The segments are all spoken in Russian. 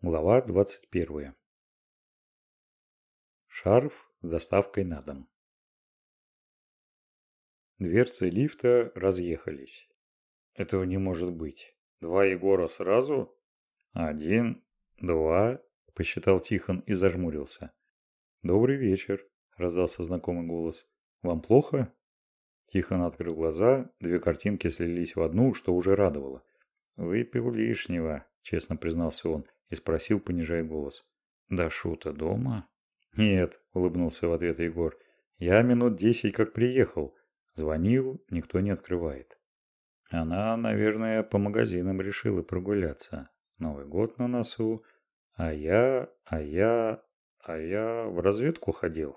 Глава 21. Шарф с доставкой на дом. Дверцы лифта разъехались. Этого не может быть. Два Егора сразу? Один, два, посчитал Тихон и зажмурился. Добрый вечер, раздался знакомый голос. Вам плохо? Тихон открыл глаза, две картинки слились в одну, что уже радовало. Выпил лишнего, честно признался он и спросил, понижая голос. «Да шута дома?» «Нет», – улыбнулся в ответ Егор. «Я минут десять как приехал. Звонил, никто не открывает». Она, наверное, по магазинам решила прогуляться. Новый год на носу. А я, а я, а я в разведку ходил.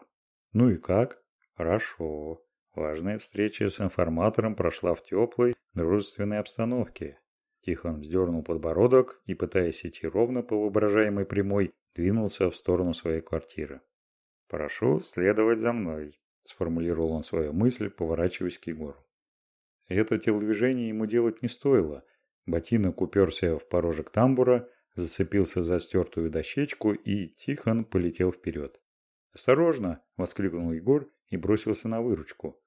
Ну и как? Хорошо. Важная встреча с информатором прошла в теплой, дружественной обстановке. Тихон вздернул подбородок и, пытаясь идти ровно по воображаемой прямой, двинулся в сторону своей квартиры. «Прошу следовать за мной», – сформулировал он свою мысль, поворачиваясь к Егору. Это телодвижение ему делать не стоило. Ботинок уперся в порожек тамбура, зацепился за стертую дощечку и Тихон полетел вперед. «Осторожно!» – воскликнул Егор и бросился на выручку.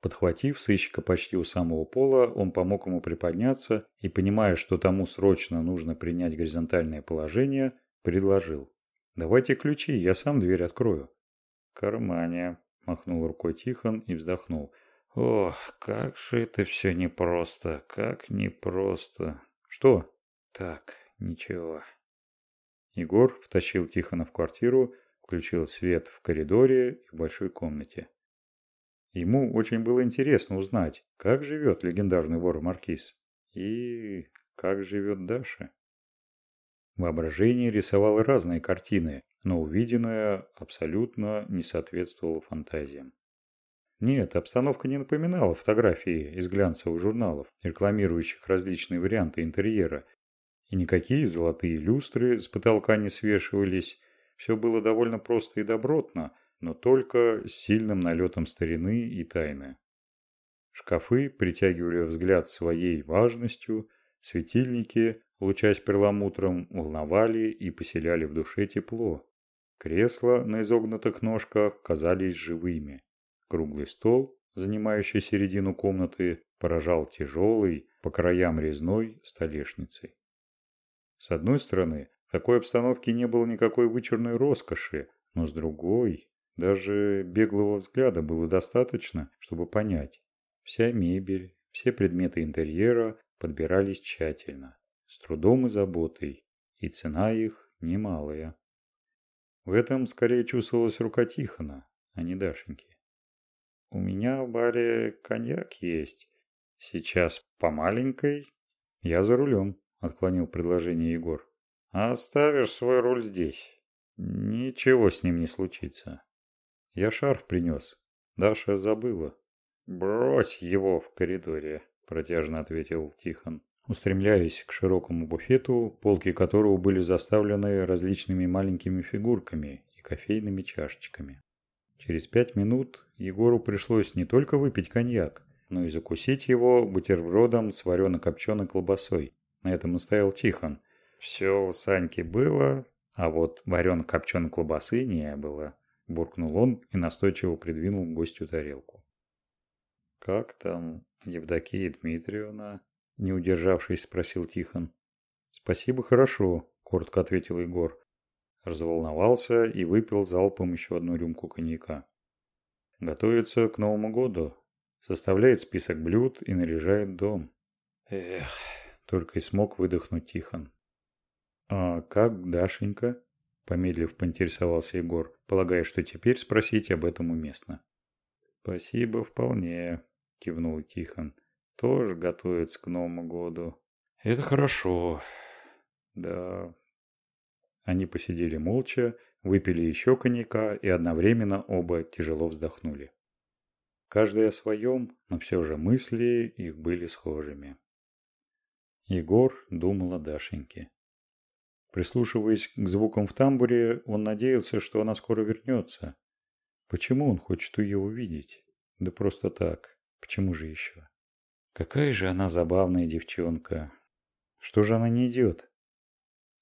Подхватив сыщика почти у самого пола, он помог ему приподняться и, понимая, что тому срочно нужно принять горизонтальное положение, предложил. «Давайте ключи, я сам дверь открою». «Кармане», – махнул рукой Тихон и вздохнул. «Ох, как же это все непросто, как непросто». «Что?» «Так, ничего». Егор втащил Тихона в квартиру, включил свет в коридоре и в большой комнате. Ему очень было интересно узнать, как живет легендарный вор Маркиз и как живет Даша. Воображение рисовало разные картины, но увиденное абсолютно не соответствовало фантазиям. Нет, обстановка не напоминала фотографии из глянцевых журналов, рекламирующих различные варианты интерьера. И никакие золотые люстры с потолка не свешивались. Все было довольно просто и добротно – но только с сильным налетом старины и тайны. Шкафы притягивали взгляд своей важностью, светильники, лучась перламутром, волновали и поселяли в душе тепло. Кресла на изогнутых ножках казались живыми. Круглый стол, занимающий середину комнаты, поражал тяжелой, по краям резной столешницей. С одной стороны, в такой обстановке не было никакой вычурной роскоши, но с другой даже беглого взгляда было достаточно, чтобы понять. Вся мебель, все предметы интерьера подбирались тщательно, с трудом и заботой, и цена их немалая. В этом скорее чувствовалась рука Тихона, а не Дашеньки. «У меня в баре коньяк есть. Сейчас по маленькой?» «Я за рулем», – отклонил предложение Егор. «Оставишь свой руль здесь. Ничего с ним не случится. Я шарф принес. Даша забыла. Брось его в коридоре, протяжно ответил Тихон, устремляясь к широкому буфету, полки которого были заставлены различными маленькими фигурками и кофейными чашечками. Через пять минут Егору пришлось не только выпить коньяк, но и закусить его бутербродом с варено-копченой колбасой. На этом настоял Тихон. Все у Саньки было, а вот варено-копченой колбасы не было буркнул он и настойчиво придвинул гостю тарелку. «Как там Евдокия Дмитриевна?» – не удержавшись, спросил Тихон. «Спасибо, хорошо», – коротко ответил Егор. Разволновался и выпил залпом еще одну рюмку коньяка. «Готовится к Новому году. Составляет список блюд и наряжает дом». «Эх», – только и смог выдохнуть Тихон. «А как Дашенька?» Помедлив, поинтересовался Егор, полагая, что теперь спросить об этом уместно. «Спасибо, вполне», – кивнул Тихон. «Тоже готовится к Новому году». «Это хорошо». «Да». Они посидели молча, выпили еще коньяка и одновременно оба тяжело вздохнули. Каждый о своем, но все же мысли их были схожими. Егор думал о Дашеньке. Прислушиваясь к звукам в тамбуре, он надеялся, что она скоро вернется. Почему он хочет ее увидеть? Да просто так. Почему же еще? Какая же она забавная девчонка. Что же она не идет?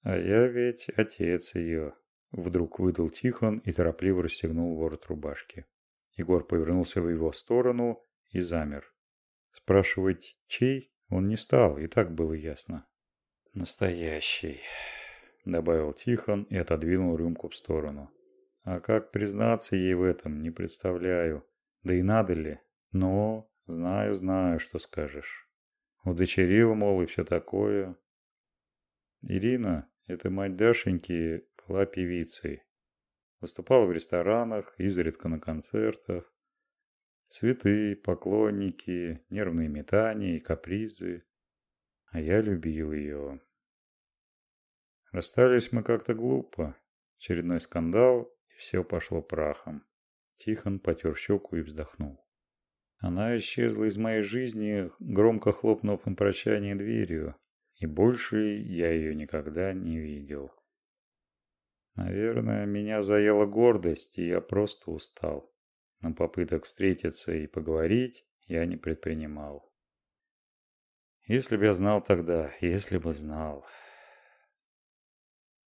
А я ведь отец ее. Вдруг выдал Тихон и торопливо расстегнул ворот рубашки. Егор повернулся в его сторону и замер. Спрашивать, чей, он не стал, и так было ясно. «Настоящий», — добавил Тихон и отодвинул рюмку в сторону. «А как признаться ей в этом, не представляю. Да и надо ли? Но знаю, знаю, что скажешь. Удочерил, мол, и все такое». Ирина, это мать Дашеньки, была певицей. Выступала в ресторанах, изредка на концертах. Цветы, поклонники, нервные метания и капризы. А я любил ее. Расстались мы как-то глупо. Очередной скандал, и все пошло прахом. Тихон потер щеку и вздохнул. Она исчезла из моей жизни, громко хлопнув на прощание дверью, и больше я ее никогда не видел. Наверное, меня заела гордость, и я просто устал. Но попыток встретиться и поговорить я не предпринимал. Если бы я знал тогда, если бы знал.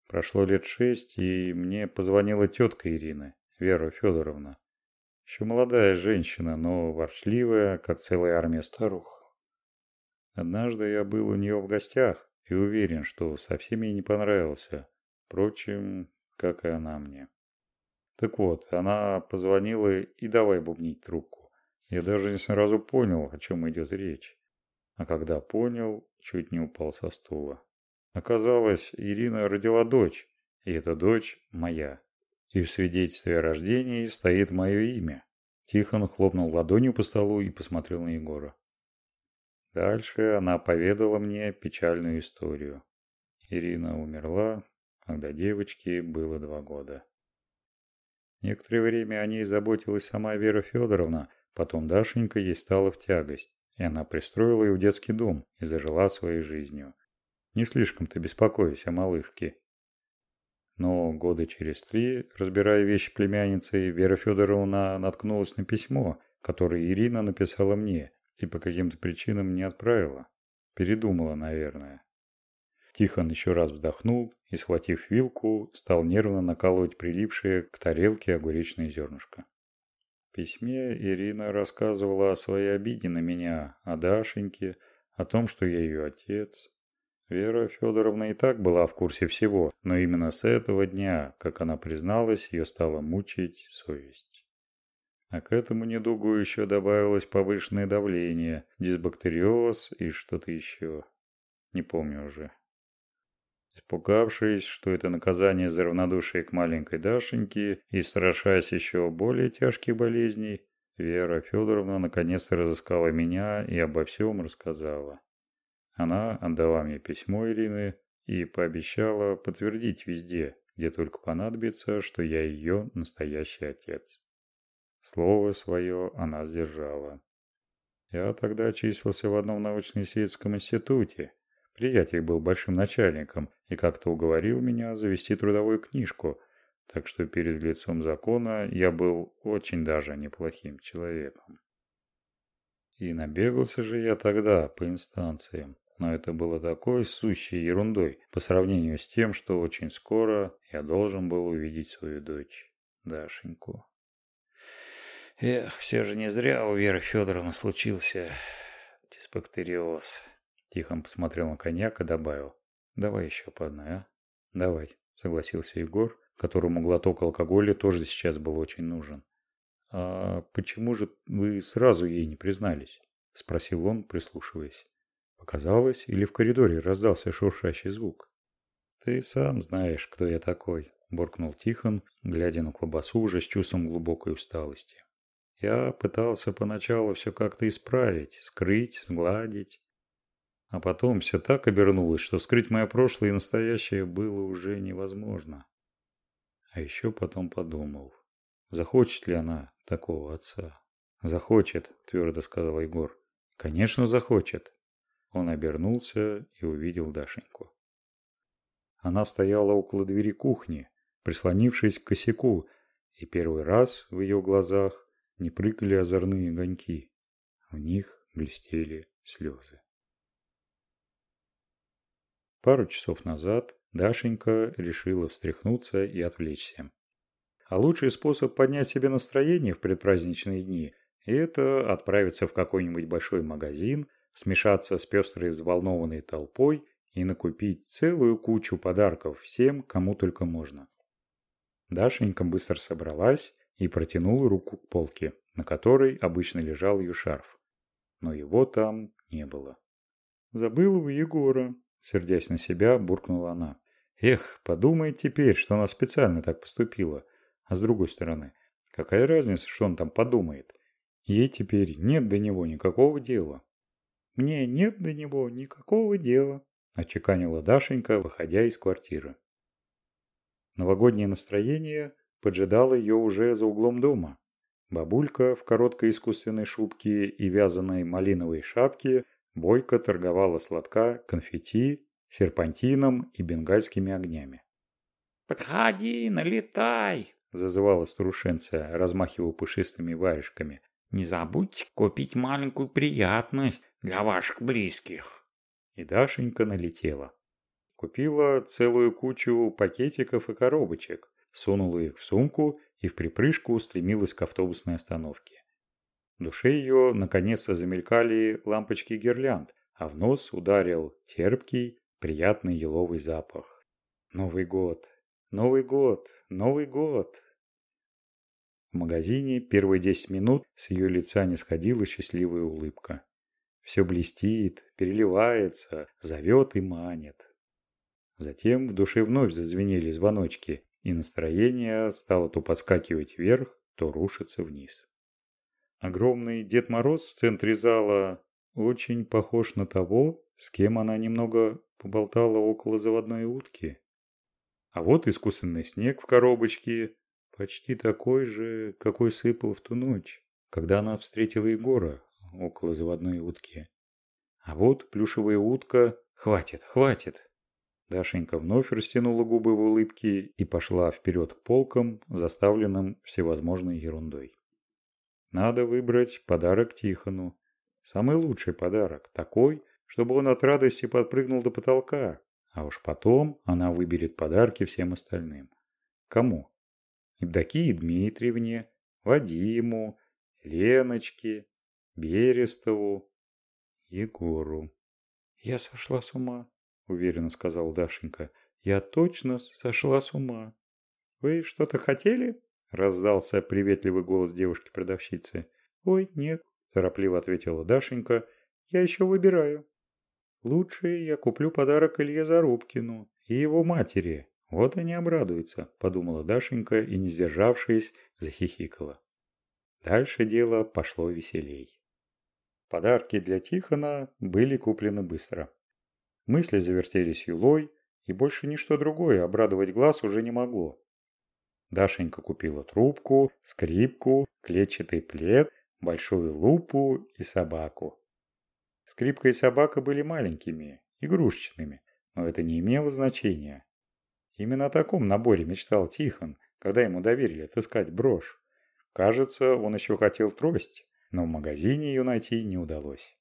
Прошло лет шесть, и мне позвонила тетка Ирины, Вера Федоровна. Еще молодая женщина, но ворчливая, как целая армия старух. Однажды я был у нее в гостях и уверен, что совсем ей не понравился. Впрочем, как и она мне. Так вот, она позвонила и давай бубнить трубку. Я даже не сразу понял, о чем идет речь. А когда понял, чуть не упал со стула. Оказалось, Ирина родила дочь, и эта дочь моя. И в свидетельстве о рождении стоит мое имя. Тихон хлопнул ладонью по столу и посмотрел на Егора. Дальше она поведала мне печальную историю. Ирина умерла, когда девочке было два года. Некоторое время о ней заботилась сама Вера Федоровна, потом Дашенька ей стала в тягость, и она пристроила ее в детский дом и зажила своей жизнью. Не слишком-то беспокоясь о малышке. Но года через три, разбирая вещи племянницы, Вера Федоровна наткнулась на письмо, которое Ирина написала мне и по каким-то причинам не отправила. Передумала, наверное. Тихон еще раз вздохнул и, схватив вилку, стал нервно накалывать прилипшие к тарелке огуречное зернышко. В письме Ирина рассказывала о своей обиде на меня, о Дашеньке, о том, что я ее отец. Вера Федоровна и так была в курсе всего, но именно с этого дня, как она призналась, ее стала мучить совесть. А к этому недугу еще добавилось повышенное давление, дисбактериоз и что-то еще. Не помню уже. Испугавшись, что это наказание за равнодушие к маленькой Дашеньке и страшась еще более тяжких болезней, Вера Федоровна наконец-то разыскала меня и обо всем рассказала. Она отдала мне письмо Ирины и пообещала подтвердить везде, где только понадобится, что я ее настоящий отец. Слово свое она сдержала. Я тогда числился в одном научно-исследовательском институте, Приятель был большим начальником и как-то уговорил меня завести трудовую книжку, так что перед лицом закона я был очень даже неплохим человеком. И набегался же я тогда по инстанциям, но это было такой сущей ерундой по сравнению с тем, что очень скоро я должен был увидеть свою дочь, Дашеньку. Эх, все же не зря у Веры Федоровны случился дисбактериоз. Тихон посмотрел на коньяк и добавил. «Давай еще по одной, а?» «Давай», — согласился Егор, которому глоток алкоголя тоже сейчас был очень нужен. «А почему же вы сразу ей не признались?» — спросил он, прислушиваясь. Показалось, или в коридоре раздался шуршащий звук. «Ты сам знаешь, кто я такой», — буркнул Тихон, глядя на колбасу уже с чувством глубокой усталости. «Я пытался поначалу все как-то исправить, скрыть, сгладить. А потом все так обернулось, что скрыть мое прошлое и настоящее было уже невозможно. А еще потом подумал, захочет ли она такого отца. «Захочет», – твердо сказал Егор. «Конечно, захочет». Он обернулся и увидел Дашеньку. Она стояла около двери кухни, прислонившись к косяку, и первый раз в ее глазах не прыгали озорные огоньки. В них блестели слезы. Пару часов назад Дашенька решила встряхнуться и отвлечься. А лучший способ поднять себе настроение в предпраздничные дни – это отправиться в какой-нибудь большой магазин, смешаться с пестрой взволнованной толпой и накупить целую кучу подарков всем, кому только можно. Дашенька быстро собралась и протянула руку к полке, на которой обычно лежал ее шарф. Но его там не было. «Забыла у Егора», – сердясь на себя, буркнула она. «Эх, подумает теперь, что она специально так поступила. А с другой стороны, какая разница, что он там подумает? Ей теперь нет до него никакого дела». «Мне нет до него никакого дела», – очеканила Дашенька, выходя из квартиры. Новогоднее настроение поджидало ее уже за углом дома. Бабулька в короткой искусственной шубке и вязаной малиновой шапке бойко торговала сладка, конфетти, серпантином и бенгальскими огнями. «Подходи, налетай!» – зазывала старушенция, размахивая пушистыми варежками. «Не забудьте купить маленькую приятность для ваших близких!» И Дашенька налетела. Купила целую кучу пакетиков и коробочек, сунула их в сумку и в припрыжку устремилась к автобусной остановке. В душе ее наконец-то замелькали лампочки гирлянд, а в нос ударил терпкий, приятный еловый запах. Новый год, Новый год, Новый год. В магазине первые десять минут с ее лица не сходила счастливая улыбка. Все блестит, переливается, зовет и манит. Затем в душе вновь зазвенели звоночки, и настроение стало то подскакивать вверх, то рушиться вниз. Огромный Дед Мороз в центре зала очень похож на того, с кем она немного поболтала около заводной утки. А вот искусственный снег в коробочке, почти такой же, какой сыпал в ту ночь, когда она встретила Егора около заводной утки. А вот плюшевая утка... Хватит, хватит. Дашенька вновь растянула губы в улыбке и пошла вперед к полкам, заставленным всевозможной ерундой. Надо выбрать подарок Тихону. Самый лучший подарок, такой, чтобы он от радости подпрыгнул до потолка. А уж потом она выберет подарки всем остальным. Кому? Евдокии Дмитриевне, Вадиму, Леночке, Берестову, Егору. Я сошла с ума уверенно сказал Дашенька. Я точно сошла с ума. Вы что-то хотели? Раздался приветливый голос девушки-продавщицы. Ой, нет, торопливо ответила Дашенька. Я еще выбираю. Лучше я куплю подарок Илье Зарубкину и его матери. Вот они обрадуются, подумала Дашенька и, не сдержавшись, захихикала. Дальше дело пошло веселей. Подарки для Тихона были куплены быстро. Мысли завертелись юлой, и больше ничто другое обрадовать глаз уже не могло. Дашенька купила трубку, скрипку, клетчатый плед, большую лупу и собаку. Скрипка и собака были маленькими, игрушечными, но это не имело значения. Именно о таком наборе мечтал Тихон, когда ему доверили отыскать брошь. Кажется, он еще хотел трость, но в магазине ее найти не удалось.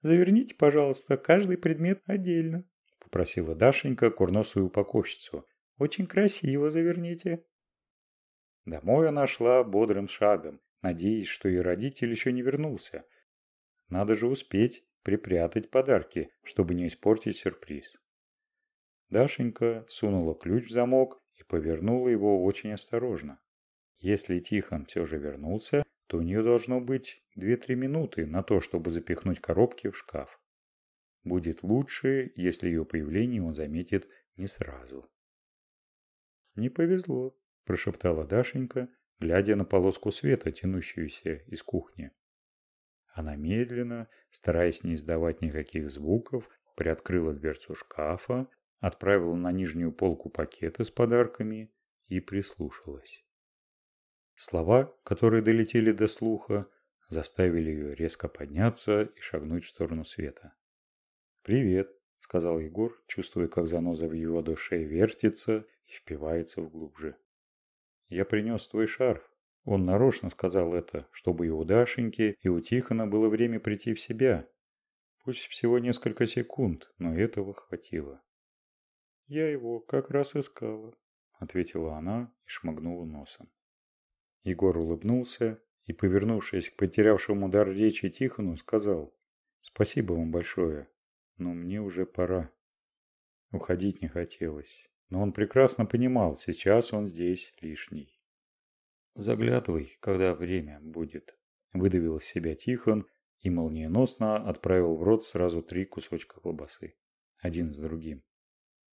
Заверните, пожалуйста, каждый предмет отдельно», – попросила Дашенька курносую упаковщицу. «Очень красиво заверните». Домой она шла бодрым шагом, надеясь, что ее родитель еще не вернулся. Надо же успеть припрятать подарки, чтобы не испортить сюрприз. Дашенька сунула ключ в замок и повернула его очень осторожно. Если Тихон все же вернулся, то у нее должно быть 2-3 минуты на то, чтобы запихнуть коробки в шкаф. Будет лучше, если ее появление он заметит не сразу. «Не повезло», – прошептала Дашенька, глядя на полоску света, тянущуюся из кухни. Она медленно, стараясь не издавать никаких звуков, приоткрыла дверцу шкафа, отправила на нижнюю полку пакеты с подарками и прислушалась. Слова, которые долетели до слуха, заставили ее резко подняться и шагнуть в сторону света. «Привет», — сказал Егор, чувствуя, как заноза в его душе вертится и впивается вглубже. «Я принес твой шарф». Он нарочно сказал это, чтобы и у Дашеньки, и у Тихона было время прийти в себя. Пусть всего несколько секунд, но этого хватило. «Я его как раз искала», — ответила она и шмыгнула носом. Егор улыбнулся и, повернувшись к потерявшему дар речи Тихону, сказал «Спасибо вам большое, но мне уже пора». Уходить не хотелось, но он прекрасно понимал, сейчас он здесь лишний. «Заглядывай, когда время будет», – выдавил из себя Тихон и молниеносно отправил в рот сразу три кусочка колбасы, один за другим.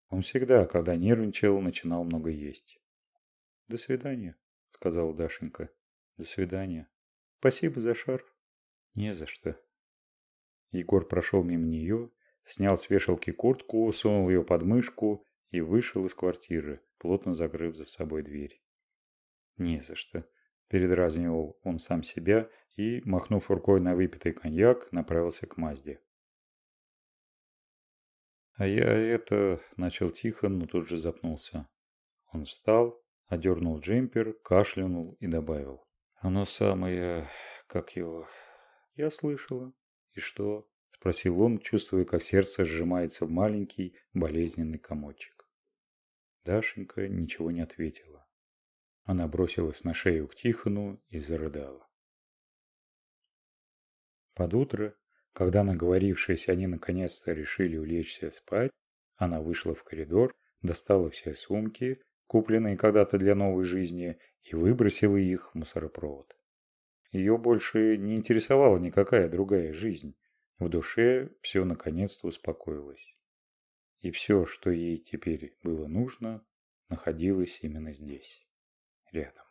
Он всегда, когда нервничал, начинал много есть. «До свидания», – сказала Дашенька. «До свидания. Спасибо за шарф». «Не за что». Егор прошел мимо нее снял с вешалки куртку, сунул ее под мышку и вышел из квартиры, плотно закрыв за собой дверь. «Не за что», – передразнивал он сам себя и, махнув рукой на выпитый коньяк, направился к Мазде. «А я это...» – начал тихо, но тут же запнулся. Он встал, одернул джемпер, кашлянул и добавил. «Оно самое... как его...» «Я слышала. И что?» Спросил он, чувствуя, как сердце сжимается в маленький болезненный комочек. Дашенька ничего не ответила. Она бросилась на шею к Тихону и зарыдала. Под утро, когда наговорившись, они наконец-то решили улечься спать, она вышла в коридор, достала все сумки, купленные когда-то для новой жизни, и выбросила их в мусоропровод. Ее больше не интересовала никакая другая жизнь. В душе все наконец-то успокоилось. И все, что ей теперь было нужно, находилось именно здесь, рядом.